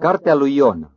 Cartea lui Iona